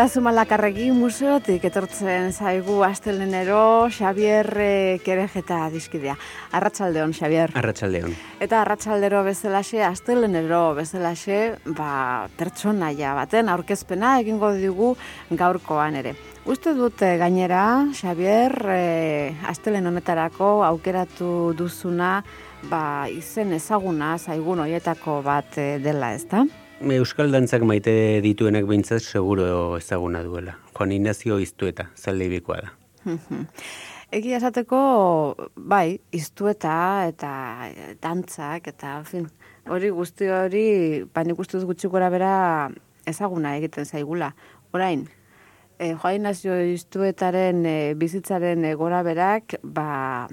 Eta Zumalakarregi museotik etortzen zaigu astelenero Xavier eh, Kerejeta dizkidea. Arratsaldeon Xavier. Arratsaldeon. Eta arratsaldero bezalaxe astelenero bezalaxe, ba pertsonaia baten aurkezpena egingo digu gaurkoan ere. Uste dute gainera, Xavier, e, astelen honetarako aukeratu duzuna ba, izen ezaguna zaigun hoietako bat e, dela, ezta? Euskal dantzak maite dituenak behintzat seguro ezaguna duela. Juan Inazio iztueta, zalde ibikoa da. Egia esateko, bai, iztueta eta dantzak eta, fin, hori guzti hori, baina guzti gutxi gora bera ezaguna egiten zaigula. Orain, e, Juan Inazio iztuetaren e, bizitzaren e, gora berak, ba,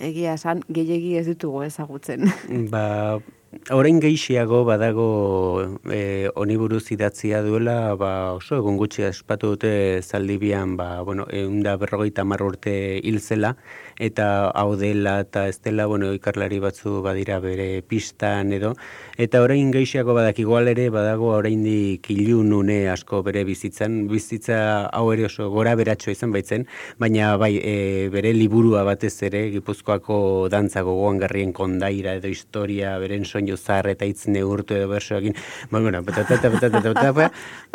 egia esan, gehiegi ez ditugu ezagutzen. Ba, Orain gehiago badago e, oniburuz idatzia duela, ba, oso egun gutxi espatu dute zaldibian, ba, bueno, egun da berrogeita urte hil zela, eta hau dela eta ez dela, bueno, ikarlari batzu badira bere pistan edo, eta orain gehiago badak igual ere badago orain di kilunune asko bere bizitzan, bizitza hau ere oso gora beratxo izan baitzen, baina bai, e, bere liburua batez ere, gipuzkoako dantza gogoan garrien kondaira edo historia, beren soinu zar eta hitz neurtu edo berso egin. Ba, bueno,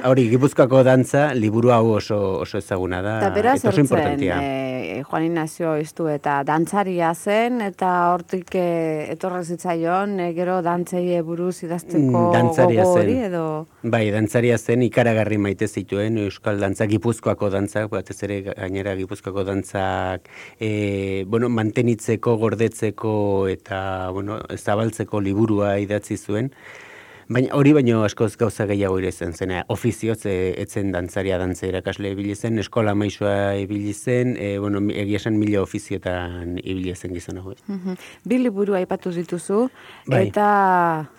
hori Gipuzkoako dantza liburu hau oso oso ezaguna da. Ta beraz oso importantea. Eh, Juan Ignacio estu eta dantzaria zen eta hortik eh, etorra zitzaion eh, gero dantzei buruz idazteko mm, gogo hori edo? Bai, dantzaria zen ikaragarri maite zituen Euskal dantza Gipuzkoako dantzak, batez ere gainera Gipuzkoako dantzak e, bueno, mantenitzeko, gordetzeko eta bueno, zabaltzeko liburu liburua idatzi zuen, Baina hori baino askoz gauza gehiago ire zen, zena ofizioz e, etzen dantzaria dantza irakasle ibili zen, eskola maisua ibili zen, e, bueno, egia esan mila ofiziotan ibili zen gizona hori. Mm Bi liburu aipatu dituzu, bai. eta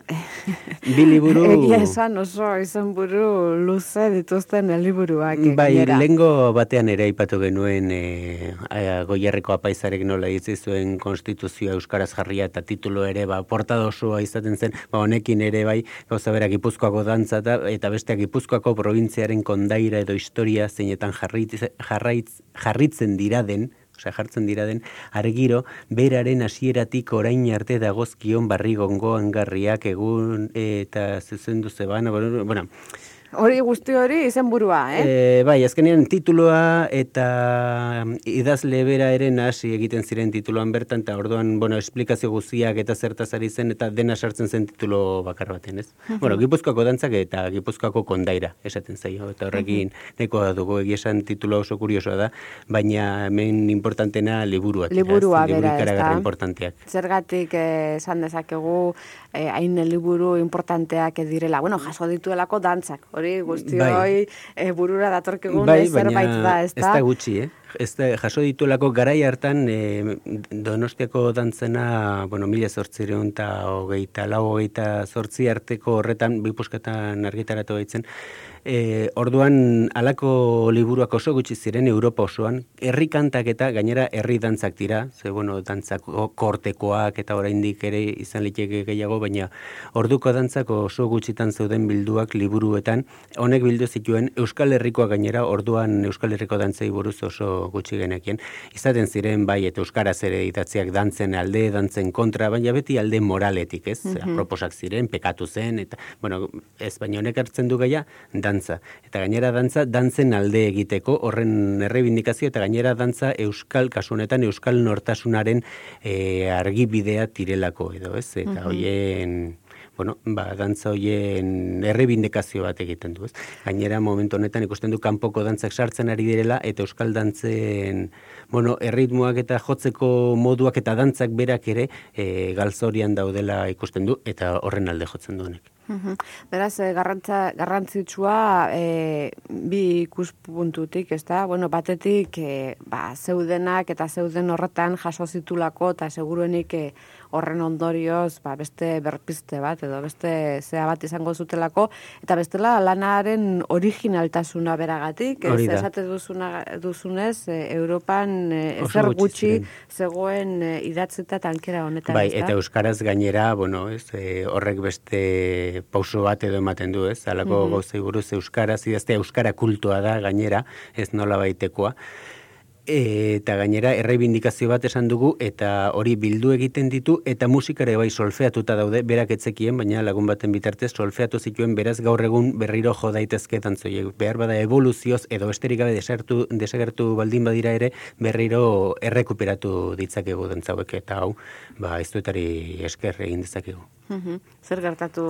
Bi liburu... Egia esan oso izan buru luze dituzten liburuak. Bai, lengo batean ere aipatu genuen e, goierreko apaizarek nola ditzi zuen konstituzioa Euskaraz jarria eta titulo ere, ba, portadosua izaten zen, ba, honekin ere bai, gauza berak Gipuzkoako dantza eta, eta besteak Gipuzkoako provintziaren kondaira edo historia zeinetan jarraitz, jarritzen dira den, osea jartzen dira den argiro beraren hasieratik orain arte dagozkion barri gongoan garriak egun eta zuzendu zebana bueno, bueno Hori guzti hori izen burua, eh? E, bai, azkenean tituloa eta idazle bera ere hasi egiten ziren tituloan bertan, eta orduan, bueno, esplikazio guztiak eta zertaz ari zen, eta dena sartzen zen titulo bakar baten, ez? bueno, gipuzkoako dantzak eta gipuzkoako kondaira, esaten zaio, eta horrekin neko da dugu egiesan titulo oso kuriosoa da, baina hemen importantena liburuak. Liburua bera, ez da? importanteak. Zergatik eh, esan dezakegu eh, hain liburu importanteak direla, bueno, jaso dituelako dantzak, hori guzti bai. e, burura datorkegun bai, zerbait da, ez da? Ez da gutxi, eh? Ez da, jaso dituelako garai hartan e, donostiako dantzena, bueno, mila zortzireun eta hogeita, lau hogeita zortzi arteko horretan, bipuskatan argitaratu baitzen, E, orduan alako liburuak oso gutxi ziren Europa osoan, herri kantak eta gainera herri dantzak dira, ze bueno, dantzak kortekoak eta oraindik ere izan liteke gehiago, baina orduko dantzak oso gutxitan zeuden bilduak liburuetan, honek bildu zituen Euskal Herrikoa gainera, orduan Euskal Herriko dantzei buruz oso gutxi genekien, izaten ziren bai eta euskaraz ere idatziak dantzen alde, dantzen kontra, baina beti alde moraletik, ez? Mm Proposak ziren, pekatu zen eta bueno, ez baina honek hartzen du gaia, dantza. Eta gainera dantza, dantzen alde egiteko, horren errebindikazio, eta gainera dantza euskal, kasunetan euskal nortasunaren e, argibidea tirelako edo, ez? Eta mm hoien, bueno, ba, dantza hoien errebindekazio bat egiten du, ez? Gainera, momentu honetan ikusten du kanpoko dantzak sartzen ari direla, eta euskal dantzen, bueno, erritmoak eta jotzeko moduak eta dantzak berak ere e, galzorian daudela ikusten du, eta horren alde jotzen duenek. Beraz, e, garrantza, garrantzitsua e, bi ikuspuntutik, ez da? Bueno, batetik, e, ba, zeudenak eta zeuden horretan jaso zitulako eta seguruenik e, horren ondorioz ba, beste berpiste bat edo beste zea bat izango zutelako eta bestela lanaren originaltasuna beragatik ez esate duzuna duzunez e, Europan e, ezer gutxi zegoen e, idatzita tankera honetan bai eta euskaraz gainera bueno ez e, horrek beste pauso bat edo ematen du ez? Alako mm -hmm. buruz euskaraz idazte euskara kultua da gainera ez nola baitekoa eta gainera errebindikazio bat esan dugu eta hori bildu egiten ditu eta musikare bai solfeatuta daude berak etzekien baina lagun baten bitartez solfeatu zituen beraz gaur egun berriro jo daitezke tantzoiek behar bada evoluzioz edo besterik gabe desertu desagertu baldin badira ere berriro errekuperatu ditzakegu dantzauek eta hau ba iztuetari esker egin dezakegu Zer gertatu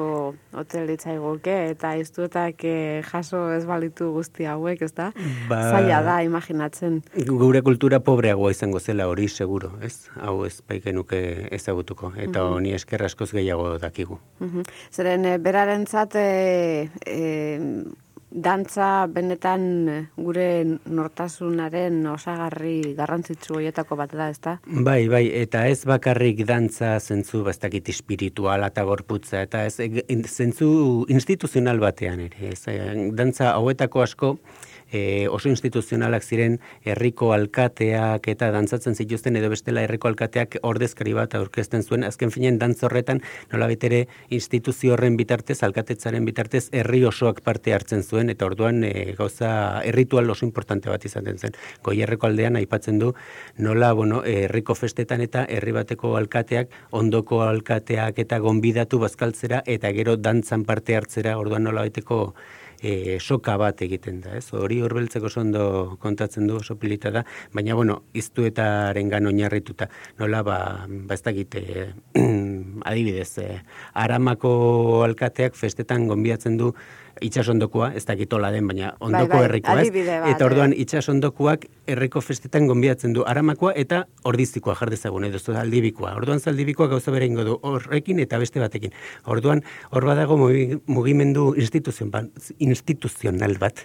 hotel ditzaigoke eta iztuetak jaso ez balitu guzti hauek, ez da? Ba... Zaila da, imaginatzen. Gure kultura pobreagoa izango zela hori seguro, ez? Hau ez baikenuke ezagutuko, eta mm honi esker askoz gehiago dakigu. Zeren, eh, beraren zate, eh, dantza benetan gure nortasunaren osagarri garrantzitsu hoietako bat da, ezta? Bai, bai, eta ez bakarrik dantza zentzu bastakit espirituala eta gorputza, eta ez zentzu instituzional batean ere. Ez, dantza hauetako asko, e, oso instituzionalak ziren herriko alkateak eta dantzatzen zituzten edo bestela herriko alkateak ordezkari bat aurkezten zuen. Azken finen dantz horretan nolabait ere instituzio horren bitartez alkatetzaren bitartez herri osoak parte hartzen zuen eta orduan e, gauza erritual oso importante bat izaten zen. Goierreko aldean aipatzen du nola bueno herriko festetan eta herri bateko alkateak ondoko alkateak eta gonbidatu bazkaltzera eta gero dantzan parte hartzera. Orduan nolabaiteko e, soka bat egiten da, ez? Hori horbeltzeko sondo kontatzen du oso pilita da, baina bueno, iztuetaren gan oinarrituta. Nola ba, ba ez dakit, e, adibidez, e, aramako alkateak festetan gonbiatzen du itxasondokoa, ez dakitola den, baina bai, ondoko bai, herrikoa, ez? Eta orduan eh. itxasondokoak herriko festetan gonbiatzen du aramakoa eta ordizikoa jardezagun edo zaldibikoa. Orduan zaldibikoa gauza bere ingo du horrekin eta beste batekin. Orduan hor badago mugimendu instituzion, ba, instituzional bat.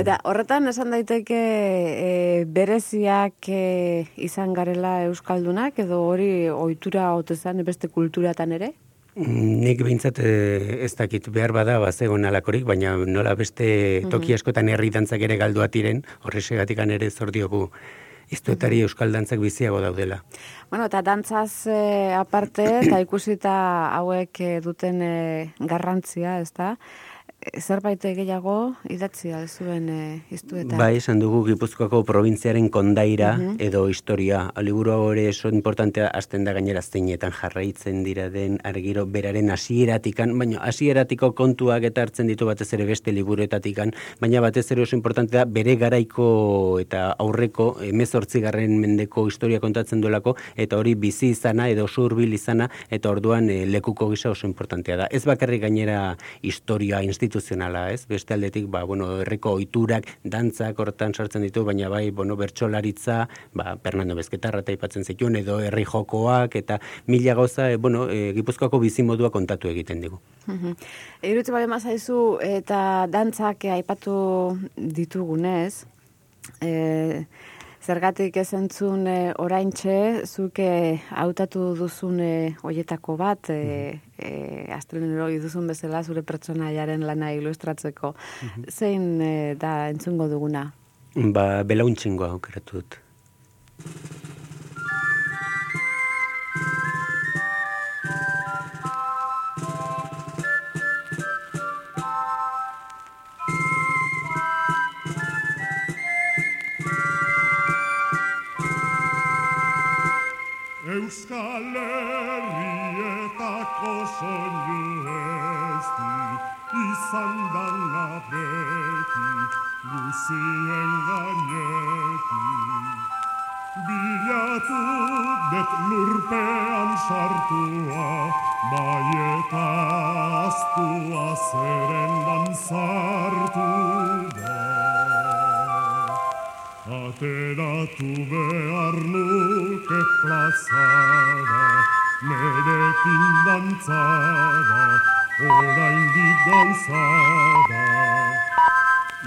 eta horretan esan daiteke e, bereziak e, izan garela euskaldunak edo hori ohitura otezan beste kulturatan ere? Nik behintzat eh, ez dakit behar bada bazegon alakorik, baina nola beste mhm. toki askotan herri dantzak ere galduatiren, horresegatik ere zordiogu iztuetari mhm. euskal dantzak biziago daudela. Bueno, eta dantzaz e, aparte, eta ikusita hauek eh, duten e, garrantzia, ez da? Zerbait gehiago idatzi zuen e, iztuetan. Bai, esan dugu Gipuzkoako probintziaren kondaira mhm. edo historia. Liburu hori oso importantea azten da gainera zeinetan jarraitzen dira den argiro beraren hasieratikan, baina hasieratiko kontuak eta hartzen ditu batez ere beste liburuetatikan, baina batez ere oso importantea bere garaiko eta aurreko garren mendeko historia kontatzen duelako eta hori bizi izana edo surbil izana eta orduan e, lekuko gisa oso importantea da. Ez bakarrik gainera historia instituzioa instituzionala, ez? Beste aldetik, ba, bueno, herriko ohiturak, dantzak hortan sartzen ditu, baina bai, bueno, bertsolaritza, ba, Fernando Bezketarra ta aipatzen zituen edo herri jokoak eta mila gauza, e, bueno, e, Gipuzkoako bizimodua kontatu egiten digu. Irutze bale mazaizu eta dantzak aipatu ditugunez, eh Zergatik ez entzun e, oraintxe, zuke hautatu duzune hoietako bat, e, e, duzun bezala zure pertsonaiaren lana ilustratzeko. Mhm. Zein e, da entzungo duguna? Ba, belauntxingoa aukeratu dut. Euskal Herrietako soinu ez izan dana beti guzien gainetik. Bilatu det lurpean sartua bai eta aztua zeren dantzartu da. Ateratu behar nuke plazara, nerekin dantzara, oraindik gauzada.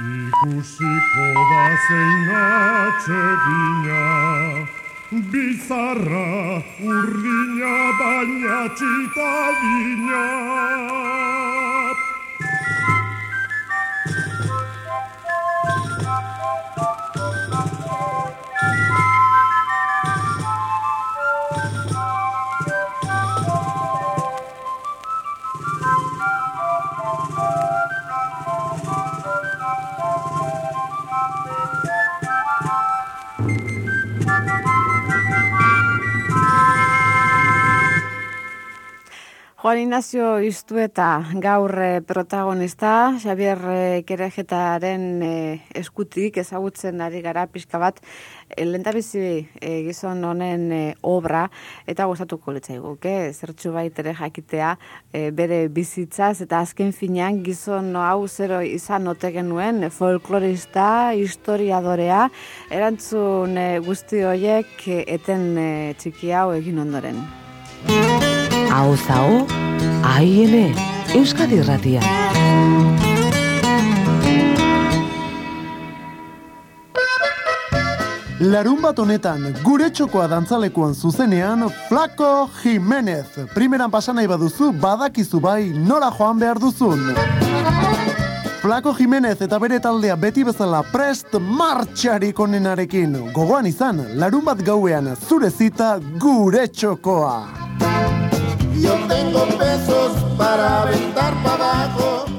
Ikusiko da zein atsegina, bizarra urdina baina txitadina. Juan Ignacio Iztueta gaur eh, protagonista, Xavier eh, Kerejetaren eh, eskutik ezagutzen ari gara pixka bat, lentabizi eh, gizon honen eh, obra, eta gustatuko litzaiguke, zertxu baitere jakitea eh, bere bizitzaz, eta azken finean gizon hau zero izan ote genuen, folklorista, historiadorea, erantzun eh, guzti horiek eh, eten eh, txiki hau egin ondoren. Hau zao, aiene, Euskadi Irratia. Larun bat honetan, gure txokoa dantzalekuan zuzenean, Flaco Jimenez. Primeran pasan nahi baduzu, badakizu bai, nola joan behar duzun. Flaco Jimenez eta bere taldea beti bezala prest martxarik onenarekin. Gogoan izan, larun bat gauean, zure zita gure txokoa. Yo tengo pesos para aventar para abajo.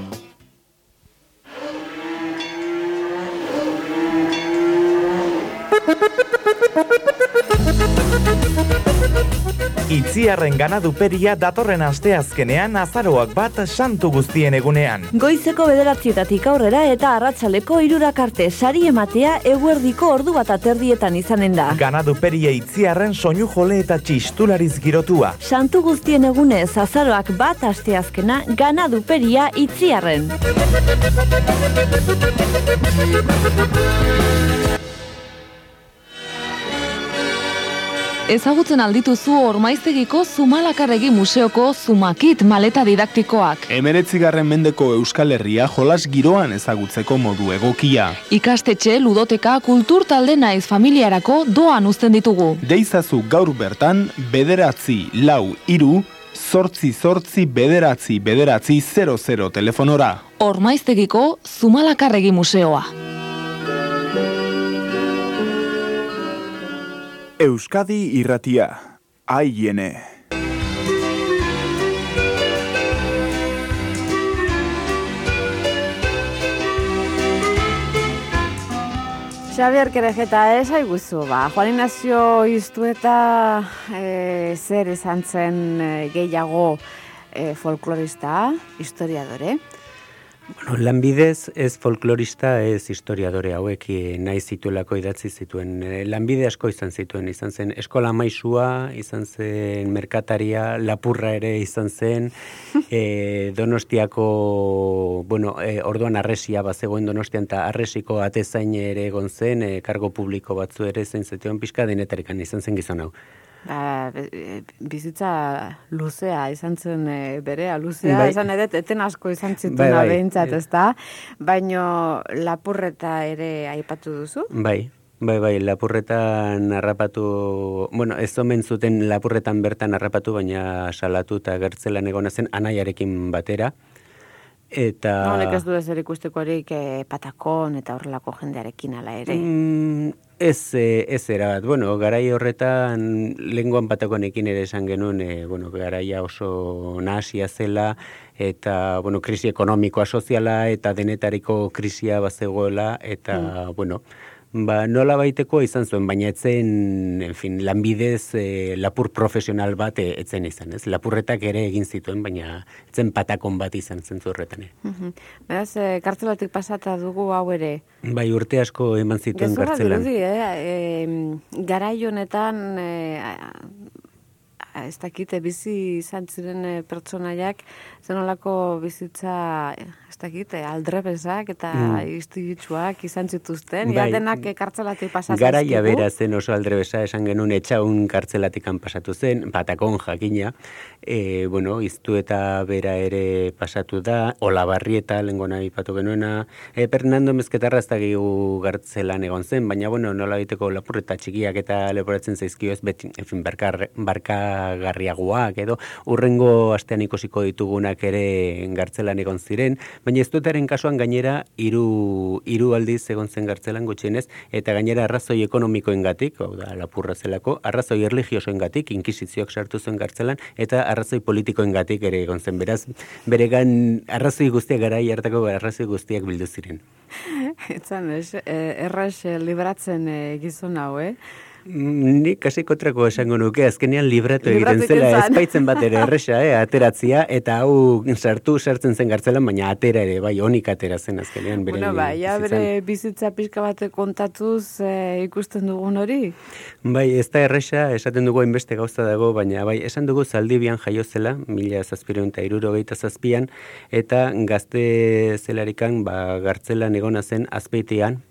Itziarren ganaduperia datorren asteazkenean azaroak bat santu guztien egunean. Goizeko bederatzietatik aurrera eta arratsaleko irurak arte sari ematea eguerdiko ordu bat aterdietan izanen da. Ganaduperia itziarren soinu jole eta txistulariz girotua. Santu guztien egunez azaroak bat asteazkena ganaduperia itziarren. Ezagutzen aldituzu ormaiztegiko Zumalakarregi Museoko Zumakit maleta didaktikoak. Emeretzigarren mendeko Euskal Herria jolas giroan ezagutzeko modu egokia. Ikastetxe, ludoteka, kultur talde naiz familiarako doan uzten ditugu. Deizazu gaur bertan, bederatzi, lau, iru, sortzi, sortzi, bederatzi, bederatzi, 00 telefonora. Ormaiztegiko Zumalakarregi Museoa. Euskadi irratia, aiene. Xavier Kerejeta ez haiguzu, ba. Juan Ignacio iztu eta e, zer izan zen e, gehiago e, folklorista, historiadore. Bueno, lanbidez ez folklorista ez historiadore hauek eh, nahi zituelako idatzi zituen. Eh, Lanbide asko izan zituen, izan zen eskola maisua, izan zen merkataria, lapurra ere izan zen, e, donostiako, bueno, e, orduan arresia bazegoen donostian eta arresiko atezain ere egon zen, e, kargo publiko batzu ere zen zituen pixka denetarikan izan zen gizon hau. Ba, e, bizitza luzea izan zen e, berea, luzea Bai. izan edet, eten asko izan Bai, zituen bai. behintzat, ez da? Baino lapurreta ere aipatu duzu? Bai, bai, bai, lapurretan harrapatu, bueno, ez omen zuten lapurretan bertan harrapatu, baina salatu eta gertzelan egona zen anaiarekin batera. Eta... No, honek ez du ezer ikustekorik e, patakon eta horrelako jendearekin ala ere. Mm, ez, eh, ez erabat. Bueno, garai horretan, lenguan patakonekin ere esan genuen, e, bueno, garaia oso nahasia zela, eta, bueno, krisi ekonomikoa soziala, eta denetariko krisia bazegoela, eta, bueno, ba, nola baiteko izan zuen, baina etzen, en fin, lanbidez eh, lapur profesional bat eh, etzen izan, ez? Lapurretak ere egin zituen, baina etzen patakon bat izan zentzu horretan. eh. Mhm. Beraz, e, kartzelatik pasata dugu hau ere. Bai, urte asko eman zituen Gezurra kartzelan. dirudi, eh? E, garai honetan e, ez dakite bizi izan ziren eh, pertsonaiak zenolako bizitza eh, ez dakite aldrebesak eta Mm. istilitsuak izan zituzten Bai. ja denak eh, kartzelatik pasatzen Garaia bera zen oso aldrebesa, esan genuen etxaun kartzelatikan pasatu zen, batakon jakina, e, bueno, iztu eta bera ere pasatu da, Olabarrieta, nahi patu genuena, e, Fernando Mezketarra ez dakigu gartzelan egon zen, baina, bueno, nola biteko lapurreta txikiak eta leporatzen zaizkio ez, beti, en fin, barkar, barkagarriagoak edo, urrengo astean ikusiko ditugunak ere gartzelan egon ziren, baina ez dutaren kasuan gainera hiru hiru aldiz egon zen gartzelan gutxienez, eta gainera arrazoi ekonomikoengatik, hau da, lapurra zelako, arrazoi erligiosoengatik, inkisizioak sartu zuen gartzelan, eta arrazoi politikoengatik ere egon zen. Beraz, beregan arrazoi guztiak garai hartako arrazoi guztiak bildu ziren. Etzan, eh, erraz eh, libratzen eh, gizon hau, eh? Nik kasi kontrako esango nuke, azkenean libratu egiten zela, egiten zen. ezpaitzen bat ere erresa, eh, ateratzia, eta hau sartu sartzen zen gartzelan, baina atera ere, bai, onik atera zen azkenean bere Bueno, ba, ja bere bizitza pixka bate kontatuz eh, ikusten dugun hori. Bai, ez da erresa, esaten dugu hainbeste gauza dago, baina bai, esan dugu zaldibian jaio zela, mila zazpireun eta irurogeita zazpian, eta gazte zelarikan, ba, gartzelan egona zen azpeitean,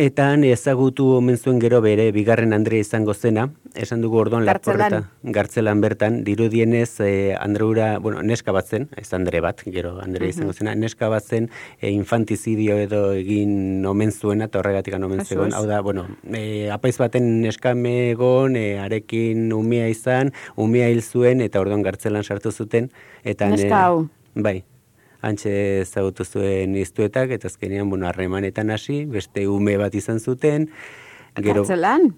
Eta ezagutu omen zuen gero bere bigarren Andrea izango zena, esan dugu orduan laporta, gartzelan bertan, dirudienez eh, Andreura, bueno, neska bat zen, ez Andre bat, gero Andrea izango zena, neska bat zen eh, infantizidio edo egin omen zuena, eta horregatik omen zegoen, hau da, bueno, eh, apaiz baten neskame egon, eh, arekin umea izan, umea hil zuen, eta orduan gartzelan sartu zuten, eta Neska ne- hau. Bai, antxe ezagutu zuen iztuetak, eta azkenean, bueno, harremanetan hasi, beste ume bat izan zuten. Kartzelan?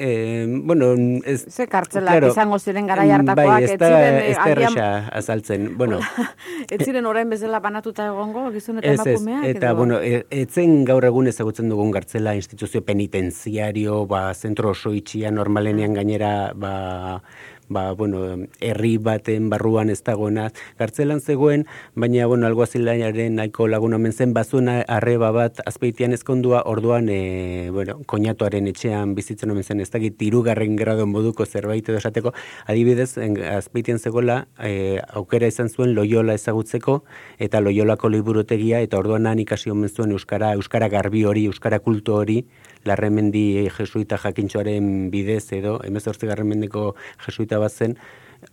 Eh, bueno, ez... Ze kartzelak izango ziren garai hartakoak, bai, ez da, eh, ez da agian- erresa azaltzen. Bueno, Ez ziren orain bezala banatuta egongo, gizon eta Ez, ez, emakumeak? eta, edo? bueno, etzen gaur egun ezagutzen dugun gartzela instituzio penitenziario, ba, zentro oso itxia normalenean gainera, ba, ba, bueno, herri baten barruan ez dagoena gartzelan zegoen, baina, bueno, alguazilaren nahiko lagun omen zen, bazuna arreba bat azpeitian ezkondua, orduan, e, bueno, koñatuaren etxean bizitzen omen zen, ez dakit, tirugarren grado moduko zerbait edo esateko, adibidez, azpeitian zegoela, e, aukera izan zuen loiola ezagutzeko, eta loiolako liburutegia, eta orduan han ikasi omen zuen euskara, euskara garbi hori, euskara kultu hori, larremendi jesuita jakintxoaren bidez edo, emezortzigarren mendeko jesuita bat zen,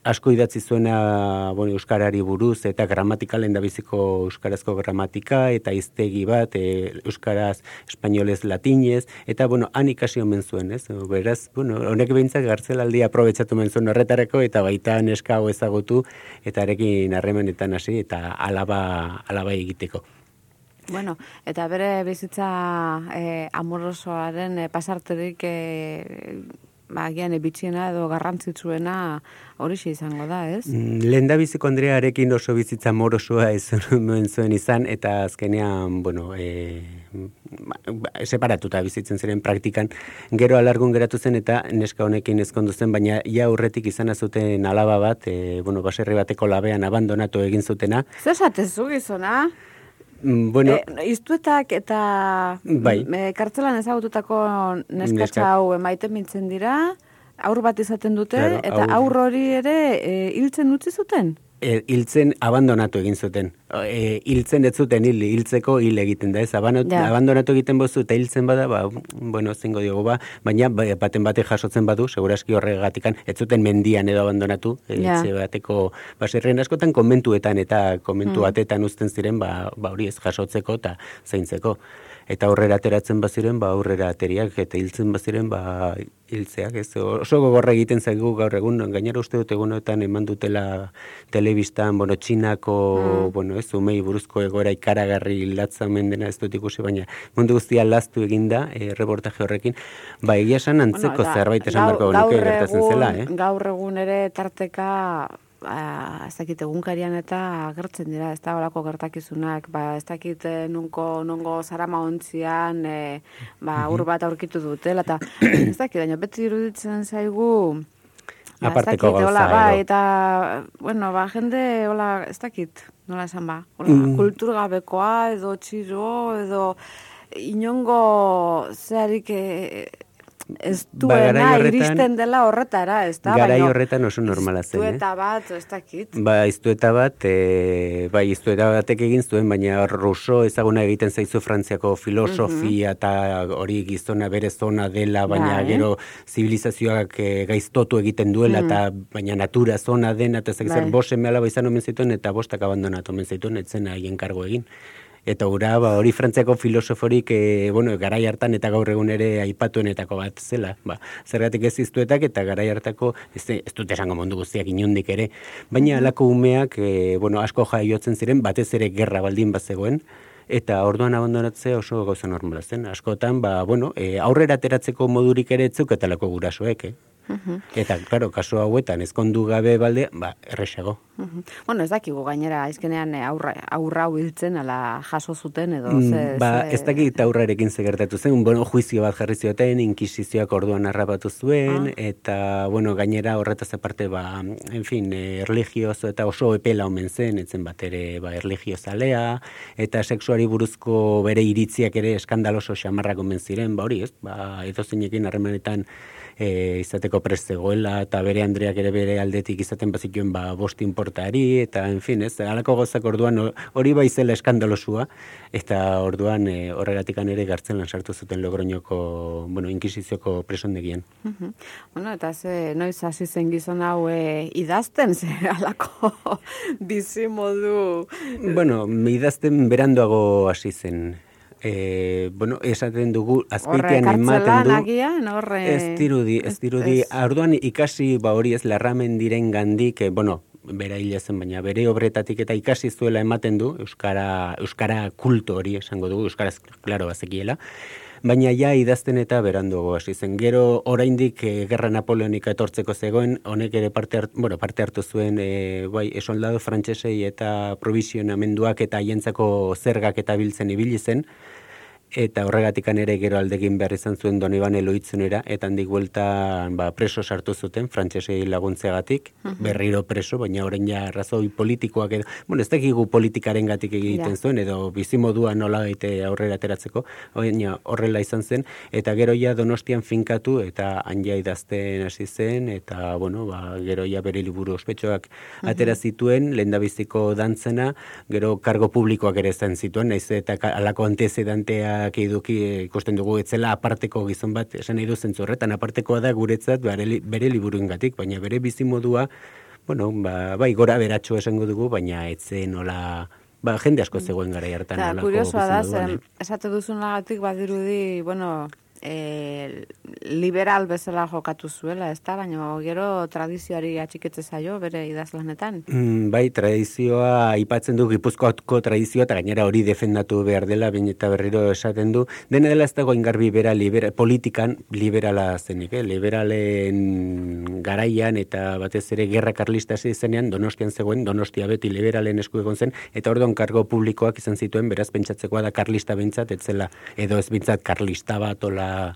asko idatzi zuena bueno, euskarari buruz eta gramatikalen da biziko euskarazko gramatika eta iztegi bat e, euskaraz, espainolez, latinez eta bueno, han ikasi omen zuen, ez? Beraz, bueno, honek behintzat gartzelaldi aprobetsatu men zuen horretarako eta baita neska hau ezagutu eta arekin harremanetan hasi eta alaba, alaba egiteko. Bueno, eta bere bizitza eh, amorosoaren eh, pasarterik eh, ba, agian ebitxiena edo garrantzitsuena horixe izango da, ez? Mm, Lehen da biziko Andrearekin oso bizitza morosoa izan zuen izan, eta azkenean, bueno, e, separatuta bizitzen ziren praktikan, gero alargun geratu zen eta neska honekin ezkondu zen, baina ja aurretik izan zuten alaba bat, e, bueno, baserri bateko labean abandonatu egin zutena. Zer esatezu gizona? Mm, Bueno, E, iztuetak eta Bai. e, kartzelan ezagututako Neska. neskatza hau emaiten mintzen dira, aur bat izaten dute, Claro, eta aur hori ere e, hiltzen utzi zuten? E, hiltzen abandonatu egin zuten. E, hiltzen ez zuten hil, hiltzeko hil egiten da, ez? Abandonatu, Ja. abandonatu egiten bozu eta hiltzen bada, ba, bueno, zingo diogu ba, baina ba, baten bate jasotzen badu, seguraski horregatikan, ez zuten mendian edo abandonatu, e, Ja. etxe bateko baserrien askotan komentuetan eta komentu Mm. batetan uzten ziren, ba, ba hori ez jasotzeko eta zaintzeko. Eta aurrera ateratzen baziren, ba aurrera ateriak, eta hiltzen baziren, ba hiltzeak, ez oso gogorra egiten zaigu gaur egun, gainera uste dut egunotan eman dutela telebistan, bueno, txinako, Mm. bueno, ez, umei buruzko egoera ikaragarri latza omen dena ez dut ikusi, baina mundu guztia laztu eginda, e, reportaje horrekin, ba egia esan antzeko eta zerbait esan genuke gaur gertatzen zela, eh? Gaur egun ere tarteka ba, ez dakit egunkarian eta agertzen dira, ez da olako gertakizunak, ba, ez dakit eh, nunko, nongo zarama ontzian, e, ba, ur bat aurkitu dutela, eta ez dakit, baina beti iruditzen zaigu, ba, ez Aparteko dakit, hola, edo. eta, bueno, ba, jende, hola, ez dakit, nola esan ba, hola, Mm. kulturgabekoa, edo txiro, edo inongo zeharik, e, ez Ba, duena horretan- iristen dela horretara, ez da? Garai Baino, horretan oso normala zen, eh? iztueta bat, ez dakit. Ba, iztueta bat, e, bai, iztueta batek egin zuen, baina Rousseau ezaguna egiten zaizu Frantziako filosofia eta hori gizona bere zona dela, baina Bai. gero zibilizazioak e, gaiztotu egiten duela, Mhm. eta baina natura zona dena, eta Bai. zer, bost seme alaba izan omen zituen, eta bostak abandonatu omen zituen, etzen haien kargo egin. Eta ura, ba, hori frantziako filosoforik, e, bueno, garai hartan eta gaur egun ere aipatuenetako bat zela. Ba, zergatik ez iztuetak eta garai hartako, ez, ez dut esango mundu guztiak inundik ere, baina alako umeak, e, bueno, asko jaiotzen ziren, batez ere gerra baldin bazegoen, eta orduan abandonatzea oso gauza normala zen. Askotan, ba, bueno, e, aurrera ateratzeko modurik ere etzuketalako gurasoek, eh? Mhm. Eta, claro, kasu hauetan ezkondu gabe balde, ba, erresago. Mhm. Bueno, ez dakigu gainera, azkenean eh, aurra, aurra hiltzen, ala jaso zuten edo, Mm, ze, ba, ze- ez dakit aurrarekin ze gertatu zen, bueno, juizio bat jarri zioten, inkisizioak orduan harrapatu zuen, eta, bueno, gainera horretaz aparte, ba, en fin, eh, erligiozo eta oso epela omen zen, etzen bat ere, ba, erligiozalea, eta sexuari buruzko bere iritziak ere eskandaloso xamarrak omen ziren, ba, hori, ez, ba, edo zeinekin harremanetan, e, izateko prest zegoela, eta bere Andreak ere bere aldetik izaten bazituen ba, bost importari, eta, en fin, ez, alako gozak orduan hor- hori bai zela eskandalosua, eta orduan e, horregatikan ere gartzelan sartu zuten logroñoko, bueno, inkisizioko presondegian. Mhm. Bueno, eta ze, noiz hasi zen gizon hau eh, idazten, ze alako bizi modu... Bueno, idazten beranduago hasi zen. E, bueno, esaten dugu, Horre, azpeitean ematen du... agian, horre... Ez dirudi, ez dirudi, orduan ikasi ba hori ez larramen diren gandik, eh, bueno, bera hila zen, baina bere obretatik eta ikasi zuela ematen du, Euskara, Euskara kulto hori esango dugu, Euskaraz, klaro, bazekiela, baina ja idazten eta beranduago hasi zen. Gero oraindik eh, gerra napoleonika etortzeko zegoen, honek ere parte, hart, bueno, parte hartu zuen eh, bai, soldado frantsesei eta provisionamenduak eta haientzako zergak eta biltzen ibili zen, eta horregatikan ere gero aldegin behar izan zuen Donibane loitzunera, eta handik bueltan ba, preso sartu zuten, frantsesei laguntzeagatik, Mhm. berriro preso, baina orain ja razoi politikoak edo, bueno, ez dakigu politikaren gatik egiten Ja. zuen, edo bizimodua nola gaite aurrera ateratzeko, baina horrela izan zen, eta gero ja donostian finkatu, eta handia idazten hasi zen, eta, bueno, ba, gero ja bere liburu ospetxoak atera zituen, lehendabiziko dantzena, gero kargo publikoak ere zen zituen, naiz eta alako antezedanteak eduki eh, ikusten dugu etzela aparteko gizon bat, esan nahi du horretan, apartekoa da guretzat bere, li- bere liburuengatik, baina bere bizimodua, bueno, ba, bai gora beratxo esango dugu, baina etzen nola, ba, jende asko zegoen gara hartan. Holako kuriosoa da, zen, esate duzunagatik badirudi, bueno, e, liberal bezala jokatu zuela, ez da? Baina gero tradizioari atxiketze zaio bere idazlanetan. Mm, bai, tradizioa aipatzen du Gipuzkoako tradizioa eta gainera hori defendatu behar dela, baina eta berriro esaten du. Dena dela ez dago ingarbi bera libera, politikan liberala zenik, eh? liberalen garaian eta batez ere gerra karlista hasi zenean Donostian zegoen, Donostia beti liberalen esku egon zen, eta orduan kargo publikoak izan zituen, beraz pentsatzekoa da karlista bintzat, etzela, edo ez bintzat karlista bat, uh,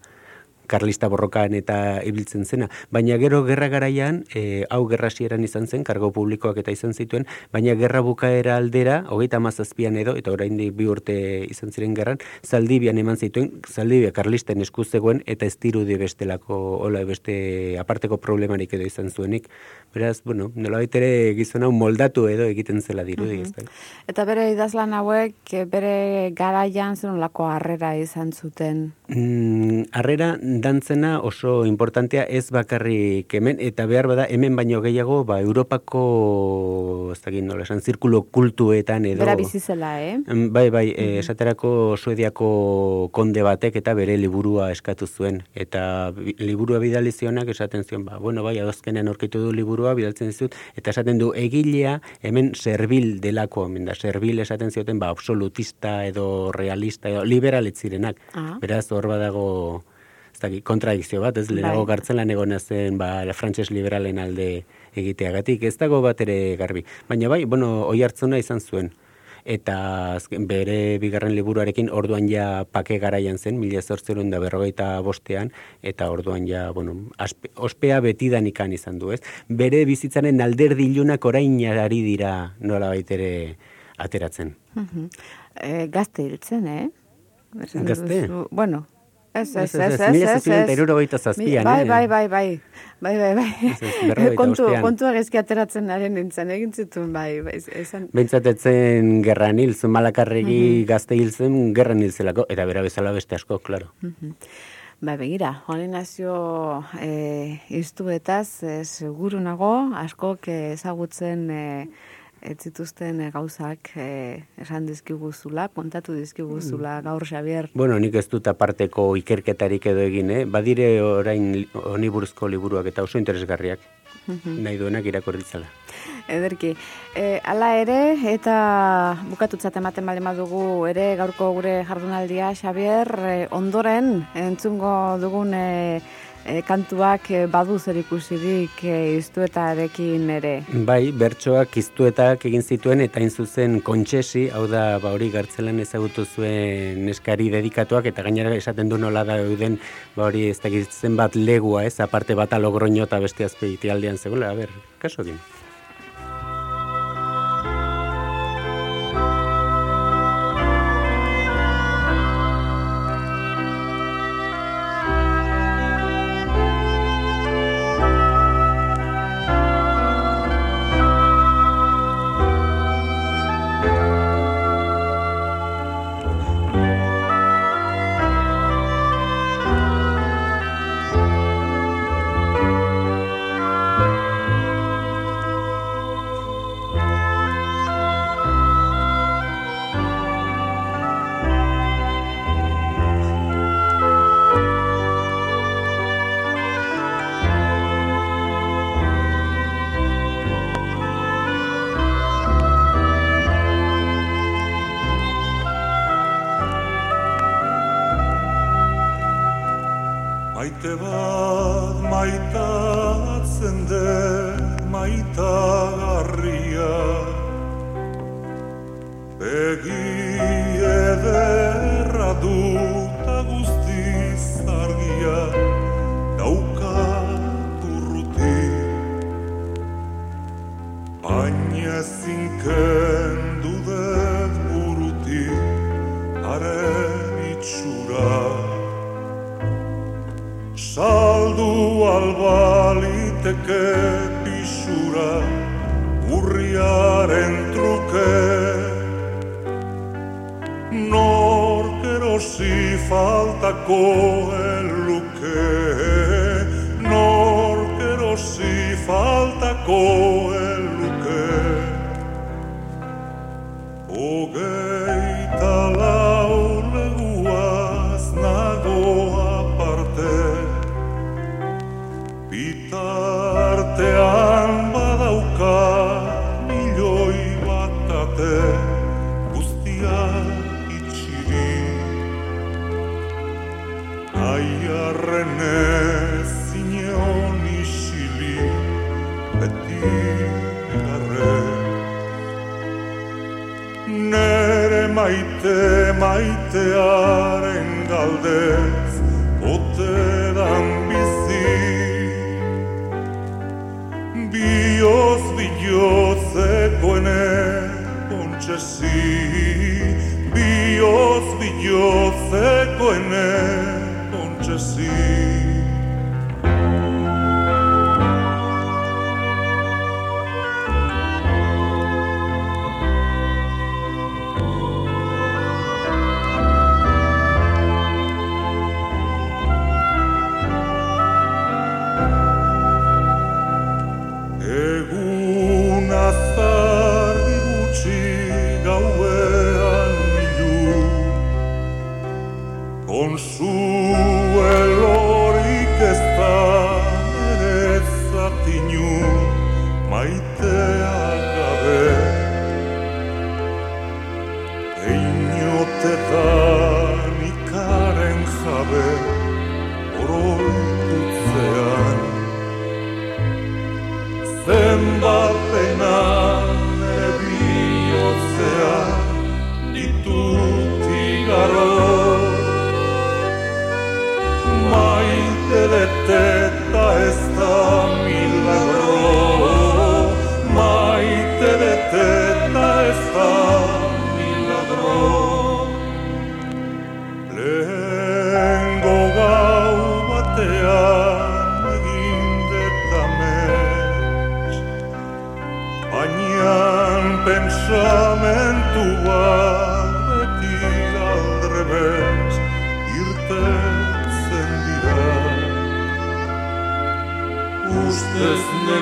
karlista borrokan eta ibiltzen zena. Baina gero gerra garaian, e, hau gerra hasieran izan zen, kargo publikoak eta izan zituen, baina gerra bukaera aldera, hogeita mazazpian edo, eta oraindik bi urte izan ziren gerran, zaldibian eman zituen, zaldibia karlisten esku zegoen, eta ez dirudi bestelako, hola, beste aparteko problemarik edo izan zuenik. Beraz, bueno, nolabait ere gizon hau moldatu edo egiten zela dirudi, ez da. Eta bere idazlan hauek, bere garaian zen olako harrera izan zuten. Mm, harrera dantzena oso importantea ez bakarrik hemen, eta behar bada hemen baino gehiago, ba, Europako, ez dakit nola esan, zirkulo kultuetan edo... Bera bizi zela, eh? Mm, Bai, bai, eh, esaterako Suediako konde batek eta bere liburua eskatu zuen. Eta liburua bidali zionak esaten zion, ba, bueno, bai, adozkenean aurkitu du liburua, bidaltzen dizut, eta esaten du egilea hemen servil delako, hemen da, servil esaten zioten, ba, absolutista edo realista edo liberalet zirenak. Ah. Beraz, hor badago, ez dakit, kontradikzio bat, ez lehenago Bai. gartzelan egona zen, ba, frantses liberalen alde egiteagatik, ez dago bat ere garbi. Baina bai, bueno, oi hartzuna izan zuen. Eta azken, bere bigarren liburuarekin orduan ja pake garaian zen, mila zortzeron da berrogeita bostean, eta orduan ja, bueno, aspe, ospea betidan ikan izan du, ez? Bere bizitzaren alderdi ilunak orain ari dira nola ere ateratzen. Mhm. Eh, gazte hiltzen, eh? Gazte? duzu- bueno, Ez, ez, Ez, ez, ez, ez, Bai, eh? bai, bai, bai. Bai, bai, bai. Kontu, bostean. kontu agezki ateratzen naren nintzen, egin zituen, bai, bai, esan. Behintzat etzen gerran hil, zumalakarregi Mhm. gazte hil zen gerran hil zelako, eta bera bezala beste asko, klaro. Mhm. Ba, begira, Juan Ignacio e, iztuetaz, e, seguru nago, askok eh, ezagutzen e, ez zituzten eh, gauzak e, esan dizkiguzula, kontatu dizkiguzula gaur Xavier. Bueno, nik ez dut aparteko ikerketarik edo egin, eh? Badire orain honi buruzko liburuak eta oso interesgarriak, Mhm. nahi duenak irakorritzala. Ederki. E, ala ere, eta bukatutzat ematen baldin badugu ere gaurko gure jardunaldia, Xavier, e, ondoren entzungo dugun e, e, kantuak e, badu zer ikusirik e, iztuetarekin ere. Bai, bertsoak iztuetak egin zituen eta hain zuzen kontxesi, hau da, ba hori gartzelan ezagutu zuen eskari dedikatuak eta gainera esaten du nola da euden, ba hori ez dakit zenbat legua, ez, aparte bat alogroño eta beste azpeiti aldean zegoela, a ber, kaso egin. Itxura. Saldu albaliteke pixura urriaren truke. Nork erosi faltako eluke Nork erosi faltako maite maitearen galdez Otedan bizi. Bioz bilotzekoene kontxesi Bioz bilotzekoene kontxesi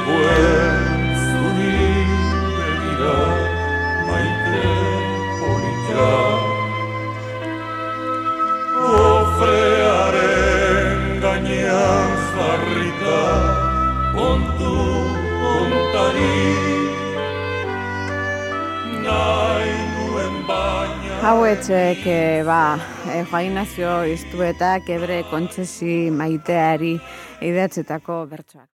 Negoen zuri begira maite politia Ofrearen gainean jarrita kontu kontari nahi nuen baina Hauetxek, e, ba, e, Joan Ignacio iztuetak ebre kontsesi maiteari idatzetako bertsoak.